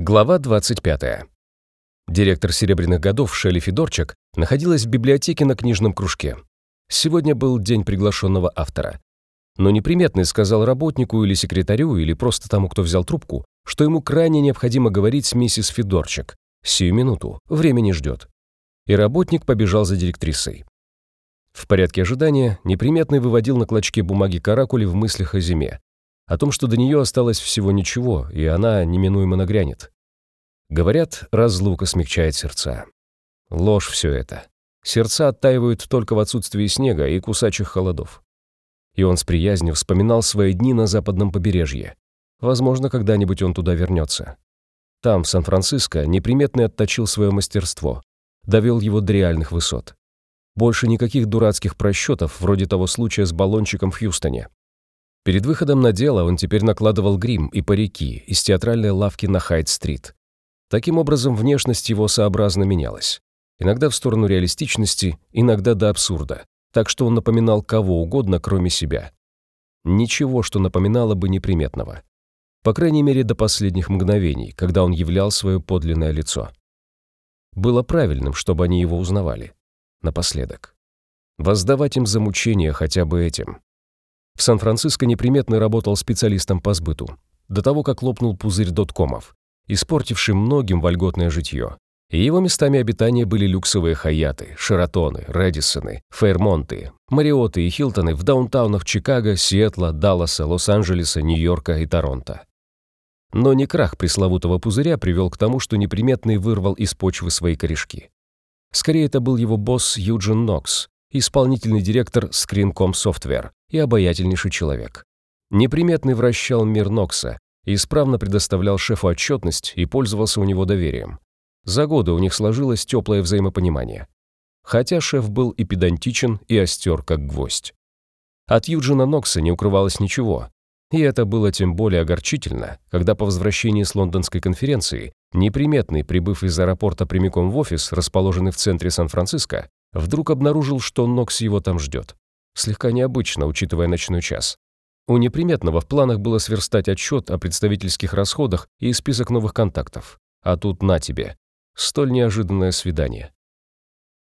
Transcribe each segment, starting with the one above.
Глава 25. Директор «Серебряных годов» Шелли Федорчик находилась в библиотеке на книжном кружке. Сегодня был день приглашенного автора. Но неприметный сказал работнику или секретарю, или просто тому, кто взял трубку, что ему крайне необходимо говорить с миссис Федорчик. Сию минуту, время не ждет. И работник побежал за директрисой. В порядке ожидания неприметный выводил на клочке бумаги каракули в мыслях о зиме, о том, что до нее осталось всего ничего, и она неминуемо нагрянет. Говорят, разлука смягчает сердца. Ложь все это. Сердца оттаивают только в отсутствии снега и кусачих холодов. И он с приязнью вспоминал свои дни на западном побережье. Возможно, когда-нибудь он туда вернется. Там, в Сан-Франциско, неприметный отточил свое мастерство, довел его до реальных высот. Больше никаких дурацких просчетов, вроде того случая с баллончиком в Хьюстоне. Перед выходом на дело он теперь накладывал грим и парики из театральной лавки на Хайт-стрит. Таким образом, внешность его сообразно менялась. Иногда в сторону реалистичности, иногда до абсурда, так что он напоминал кого угодно, кроме себя. Ничего, что напоминало бы неприметного. По крайней мере, до последних мгновений, когда он являл свое подлинное лицо. Было правильным, чтобы они его узнавали. Напоследок. Воздавать им за мучения хотя бы этим. В Сан-Франциско неприметно работал специалистом по сбыту, до того, как лопнул пузырь доткомов, испортивший многим вольготное житье. И его местами обитания были люксовые хаяты, шератоны, редисоны, фейрмонты, мариоты и хилтоны в даунтаунах Чикаго, Сиэтла, Далласа, Лос-Анджелеса, Нью-Йорка и Торонто. Но не крах пресловутого пузыря привел к тому, что неприметный вырвал из почвы свои корешки. Скорее, это был его босс Юджин Нокс, исполнительный директор Screencom Software и обаятельнейший человек. Неприметный вращал мир Нокса, исправно предоставлял шефу отчетность и пользовался у него доверием. За годы у них сложилось теплое взаимопонимание. Хотя шеф был и педантичен, и остер, как гвоздь. От Юджина Нокса не укрывалось ничего. И это было тем более огорчительно, когда по возвращении с лондонской конференции неприметный, прибыв из аэропорта прямиком в офис, расположенный в центре Сан-Франциско, Вдруг обнаружил, что Нокс его там ждет. Слегка необычно, учитывая ночной час. У неприметного в планах было сверстать отчет о представительских расходах и список новых контактов. А тут на тебе. Столь неожиданное свидание.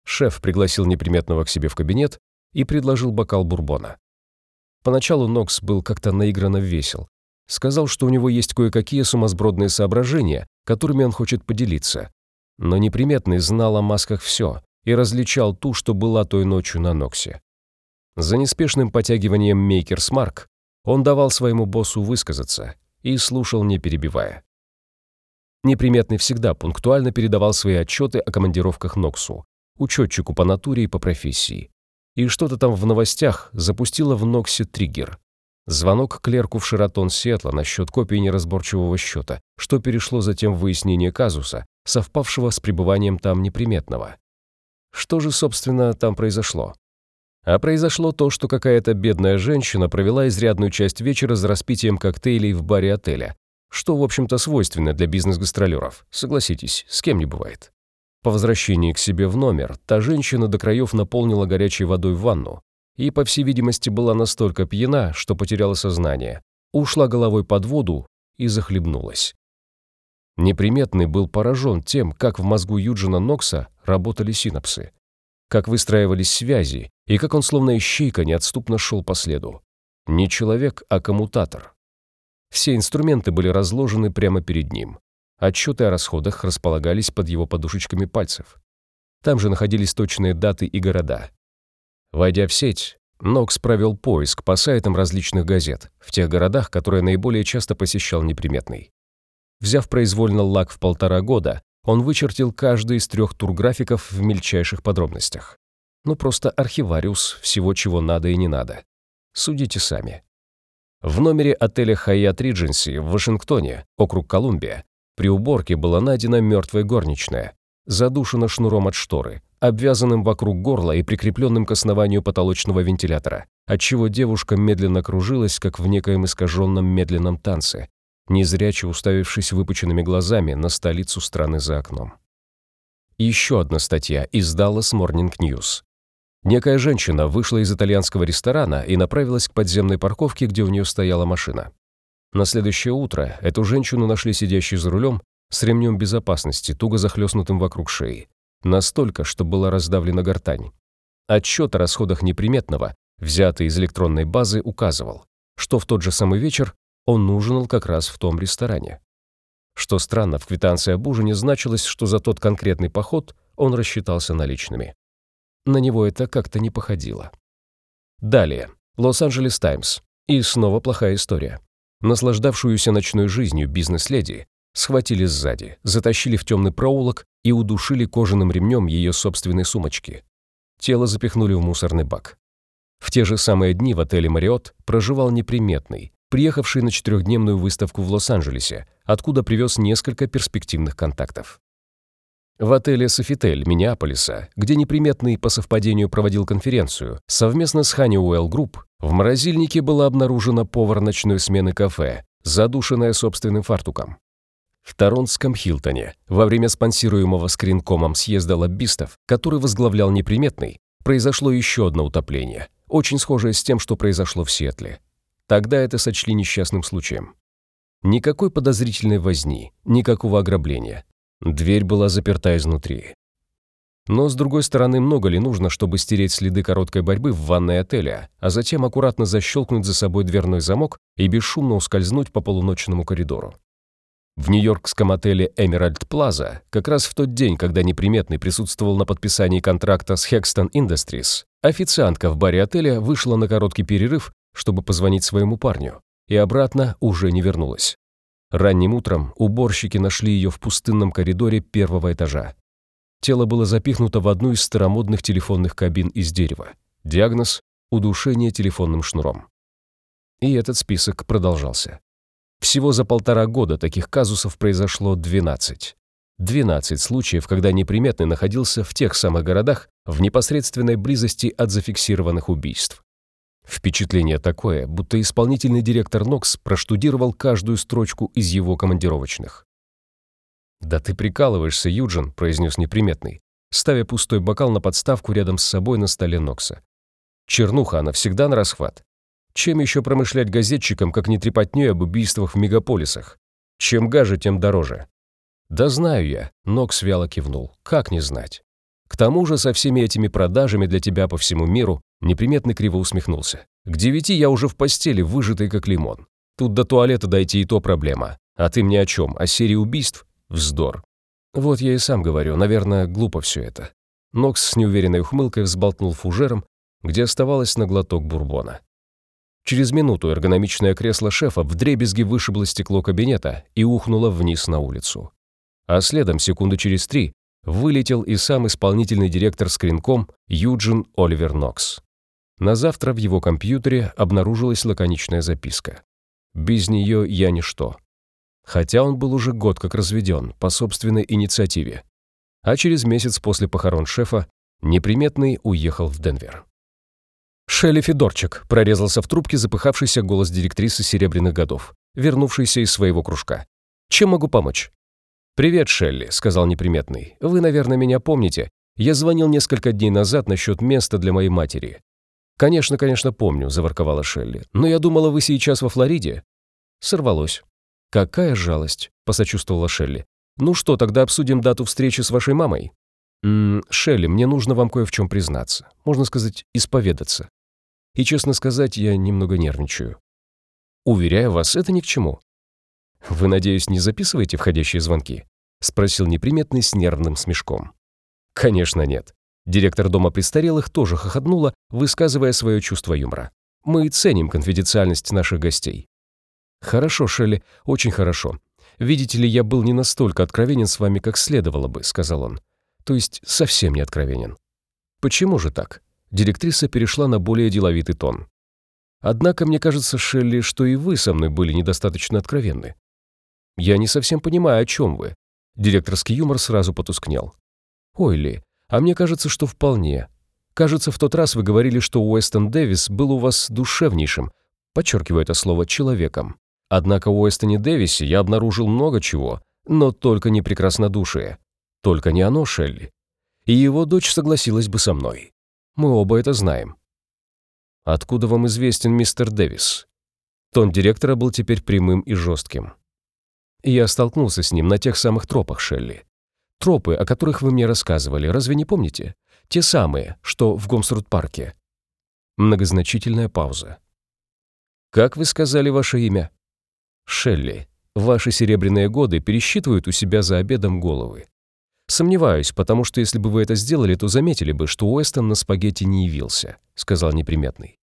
Шеф пригласил неприметного к себе в кабинет и предложил бокал бурбона. Поначалу Нокс был как-то наигранно весел. Сказал, что у него есть кое-какие сумасбродные соображения, которыми он хочет поделиться. Но неприметный знал о масках все, и различал ту, что была той ночью на Ноксе. За неспешным потягиванием Мейкерс Марк он давал своему боссу высказаться и слушал, не перебивая. Неприметный всегда пунктуально передавал свои отчеты о командировках Ноксу, учетчику по натуре и по профессии. И что-то там в новостях запустило в Ноксе триггер. Звонок клерку в Шератон Сиэтла насчет копии неразборчивого счета, что перешло затем в выяснение казуса, совпавшего с пребыванием там неприметного. Что же, собственно, там произошло? А произошло то, что какая-то бедная женщина провела изрядную часть вечера за распитием коктейлей в баре отеля, что, в общем-то, свойственно для бизнес-гастролеров. Согласитесь, с кем не бывает. По возвращении к себе в номер, та женщина до краев наполнила горячей водой ванну и, по всей видимости, была настолько пьяна, что потеряла сознание, ушла головой под воду и захлебнулась. Неприметный был поражен тем, как в мозгу Юджина Нокса работали синапсы, как выстраивались связи и как он словно ищейка неотступно шел по следу. Не человек, а коммутатор. Все инструменты были разложены прямо перед ним. Отчеты о расходах располагались под его подушечками пальцев. Там же находились точные даты и города. Войдя в сеть, Нокс провел поиск по сайтам различных газет в тех городах, которые наиболее часто посещал неприметный. Взяв произвольно лак в полтора года, он вычертил каждый из трех турграфиков в мельчайших подробностях. Ну, просто архивариус всего, чего надо и не надо. Судите сами. В номере отеля Hyatt Regency в Вашингтоне, округ Колумбия, при уборке была найдена мертвая горничная, задушена шнуром от шторы, обвязанным вокруг горла и прикрепленным к основанию потолочного вентилятора, отчего девушка медленно кружилась, как в некоем искаженном медленном танце, незряче уставившись выпученными глазами на столицу страны за окном. еще одна статья из Dallas Morning News. Некая женщина вышла из итальянского ресторана и направилась к подземной парковке, где у нее стояла машина. На следующее утро эту женщину нашли сидящей за рулем с ремнем безопасности, туго захлестнутым вокруг шеи. Настолько, что была раздавлена гортань. Отчет о расходах неприметного, взятый из электронной базы, указывал, что в тот же самый вечер он ужинал как раз в том ресторане. Что странно, в квитанции об ужине значилось, что за тот конкретный поход он рассчитался наличными. На него это как-то не походило. Далее. Лос-Анджелес Таймс. И снова плохая история. Наслаждавшуюся ночной жизнью бизнес-леди схватили сзади, затащили в темный проулок и удушили кожаным ремнем ее собственной сумочки. Тело запихнули в мусорный бак. В те же самые дни в отеле «Мариот» проживал неприметный, приехавший на четырехдневную выставку в Лос-Анджелесе, откуда привез несколько перспективных контактов. В отеле «Софитель» Миннеаполиса, где неприметный по совпадению проводил конференцию, совместно с Honeywell Group, в морозильнике была обнаружена повар ночной смены кафе, задушенная собственным фартуком. В Торонском Хилтоне, во время спонсируемого скринкомом съезда лоббистов, который возглавлял неприметный, произошло еще одно утопление, очень схожее с тем, что произошло в Сиэтле. Тогда это сочли несчастным случаем. Никакой подозрительной возни, никакого ограбления. Дверь была заперта изнутри. Но, с другой стороны, много ли нужно, чтобы стереть следы короткой борьбы в ванной отеля, а затем аккуратно защелкнуть за собой дверной замок и бесшумно ускользнуть по полуночному коридору? В нью-йоркском отеле Emerald Plaza как раз в тот день, когда неприметный присутствовал на подписании контракта с Hexton Industries, официантка в баре отеля вышла на короткий перерыв, чтобы позвонить своему парню, и обратно уже не вернулась. Ранним утром уборщики нашли ее в пустынном коридоре первого этажа. Тело было запихнуто в одну из старомодных телефонных кабин из дерева. Диагноз – удушение телефонным шнуром. И этот список продолжался. Всего за полтора года таких казусов произошло 12. 12 случаев, когда неприметный находился в тех самых городах в непосредственной близости от зафиксированных убийств. Впечатление такое, будто исполнительный директор Нокс проштудировал каждую строчку из его командировочных. «Да ты прикалываешься, Юджин», — произнес неприметный, ставя пустой бокал на подставку рядом с собой на столе Нокса. «Чернуха, она всегда на расхват. Чем еще промышлять газетчикам, как не трепотнёй об убийствах в мегаполисах? Чем гаже, тем дороже. Да знаю я, Нокс вяло кивнул. Как не знать? К тому же со всеми этими продажами для тебя по всему миру неприметно криво усмехнулся. К девяти я уже в постели, выжатый как лимон. Тут до туалета дойти и то проблема. А ты мне о чем? О серии убийств? Вздор. Вот я и сам говорю, наверное, глупо все это. Нокс с неуверенной ухмылкой взболтнул фужером, где оставалось на глоток бурбона. Через минуту эргономичное кресло шефа вдребезги вышибло стекло кабинета и ухнуло вниз на улицу. А следом, секунды через три, вылетел и сам исполнительный директор скринком Юджин Оливер Нокс. На завтра в его компьютере обнаружилась лаконичная записка. «Без нее я ничто». Хотя он был уже год как разведен, по собственной инициативе. А через месяц после похорон шефа неприметный уехал в Денвер. «Шелли Федорчик», — прорезался в трубке запыхавшийся голос директрисы «Серебряных годов», вернувшейся из своего кружка. «Чем могу помочь?» «Привет, Шелли», — сказал неприметный. «Вы, наверное, меня помните. Я звонил несколько дней назад насчет места для моей матери». «Конечно, конечно, помню», — заворковала Шелли. «Но я думала, вы сейчас во Флориде». Сорвалось. «Какая жалость», — посочувствовала Шелли. «Ну что, тогда обсудим дату встречи с вашей мамой?» «Ммм, Шелли, мне нужно вам кое в чем признаться. Можно сказать, исповедаться. И, честно сказать, я немного нервничаю. Уверяю вас, это ни к чему. Вы, надеюсь, не записываете входящие звонки? Спросил неприметный с нервным смешком. Конечно, нет. Директор дома престарелых тоже хохотнула, высказывая свое чувство юмора. Мы ценим конфиденциальность наших гостей. Хорошо, Шелли, очень хорошо. Видите ли, я был не настолько откровенен с вами, как следовало бы, сказал он. То есть совсем не откровенен. Почему же так? Директриса перешла на более деловитый тон. «Однако мне кажется, Шелли, что и вы со мной были недостаточно откровенны. Я не совсем понимаю, о чем вы». Директорский юмор сразу потускнел. «Ой, Ли, а мне кажется, что вполне. Кажется, в тот раз вы говорили, что Уэстон Дэвис был у вас душевнейшим, подчеркиваю это слово, человеком. Однако у Уэстоне Дэвисе я обнаружил много чего, но только не прекраснодушие. Только не оно, Шелли. И его дочь согласилась бы со мной. Мы оба это знаем. Откуда вам известен мистер Дэвис? Тон директора был теперь прямым и жестким. Я столкнулся с ним на тех самых тропах, Шелли. Тропы, о которых вы мне рассказывали, разве не помните? Те самые, что в Гомсрут-парке. Многозначительная пауза. «Как вы сказали ваше имя?» «Шелли. Ваши серебряные годы пересчитывают у себя за обедом головы. Сомневаюсь, потому что если бы вы это сделали, то заметили бы, что Уэстон на спагетти не явился», — сказал неприметный.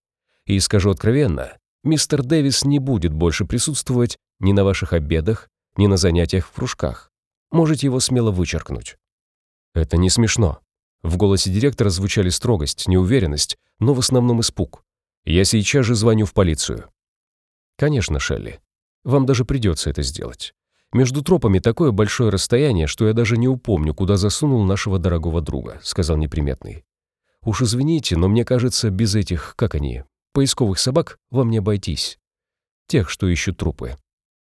«И скажу откровенно, мистер Дэвис не будет больше присутствовать ни на ваших обедах, ни на занятиях в кружках. Можете его смело вычеркнуть». «Это не смешно». В голосе директора звучали строгость, неуверенность, но в основном испуг. «Я сейчас же звоню в полицию». «Конечно, Шелли. Вам даже придется это сделать. Между тропами такое большое расстояние, что я даже не упомню, куда засунул нашего дорогого друга», — сказал неприметный. «Уж извините, но мне кажется, без этих, как они, поисковых собак вам не обойтись. Тех, что ищут трупы».